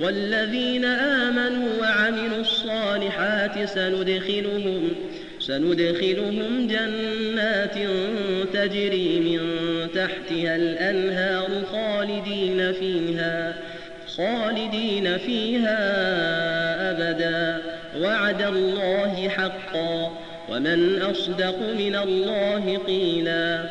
والذين آمنوا وعملوا الصالحات سندخلهم سندخلهم جنات تجري من تحتها الأنهار خالدين فيها خالدين فيها أبدا. وعد الله حقا. ومن أصدق من الله قيلا.